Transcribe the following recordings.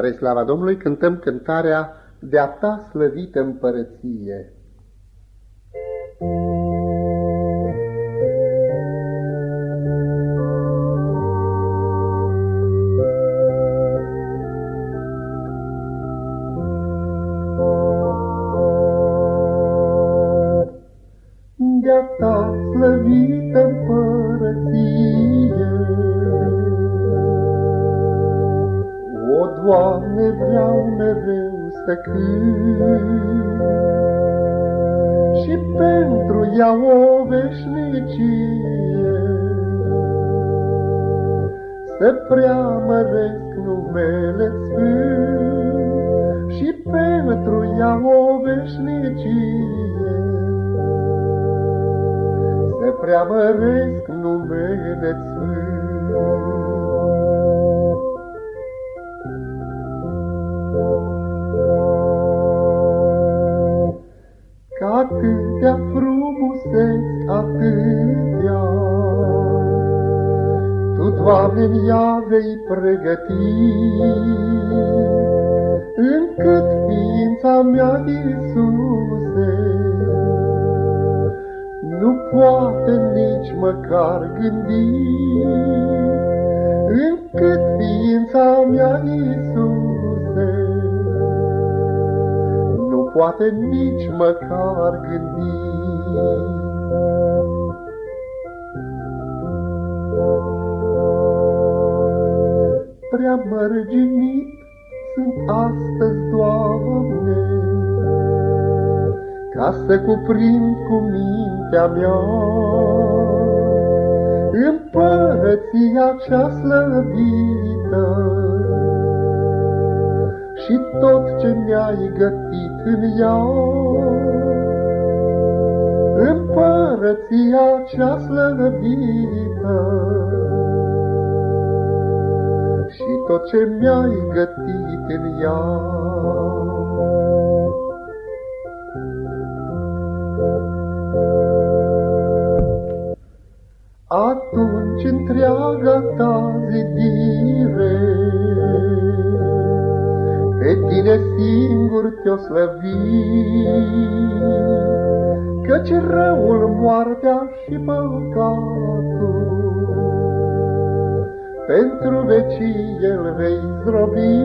Spre slava Domnului cântăm cântarea De-a ta slăvită împărăție. De-a ta slăvită împărăție, Doamne, vreau mereu să cânt și pentru ea o veșnicie să preamăresc numele Sfânt și pentru ea o veșnicie să preamăresc numele Sfânt. Frumuseți, atâtea. Tu, Doamne, ea vei pregăti, încât ființa mea, Iisuse, nu poate nici măcar gândi, încât ființa mea, Iisuse, poate nici măcar gândi. Prea mărginit sunt astăzi, Doamne, ca să cuprind cu mintea mea împărăția cea slăvită și tot ce mi-ai gătit în ea. Împărăția cea slăvită și tot ce mi-ai gătit în ea. Atunci întreaga ta zidire pe tine singur te-o slăvi, Căci răul, moartea și păcatul, Pentru vecii el vei zdrobi,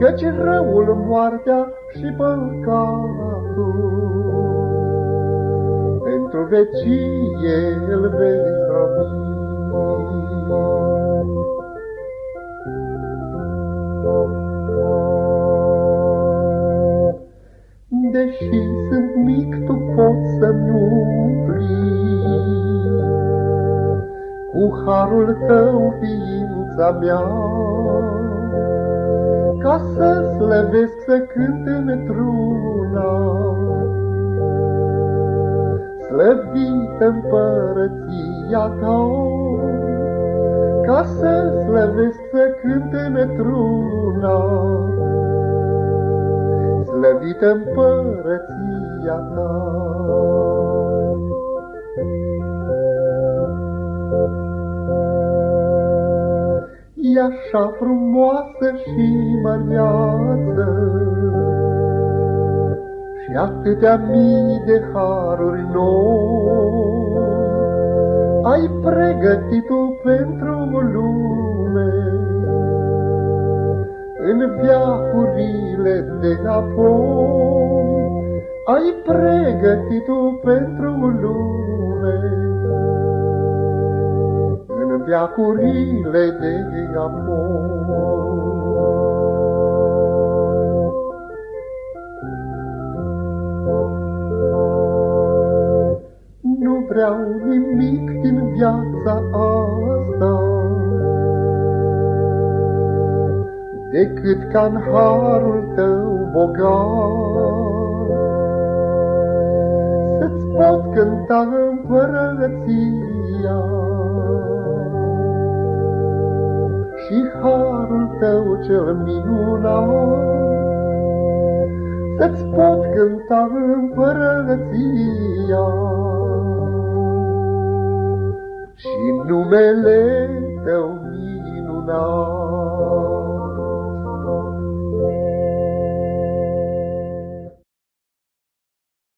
Căci răul, moartea și păcatul, Pentru vecii el vei zdrobi. Deși sunt mic, tu poți să-mi umpli Cu harul tău ființa mea, Ca să slăvesc să cânt într-una. Slăvită împărăția ta, ca să slăvesc să cânte metruna. Slăvită împărăția ta. E așa frumoasă și măreață Și atâtea mii de haruri noi ai pregătit-o pentru lume. În viacurile de apoi ai pregătit-o pentru lume. În viacurile de apoi. vreau nimic din viața asta, decât ca în harul tău bogat. Să-ți pot cânta împărăția și harul tău cel minunat, Să-ți pot cânta împărăția și numele tău minunat.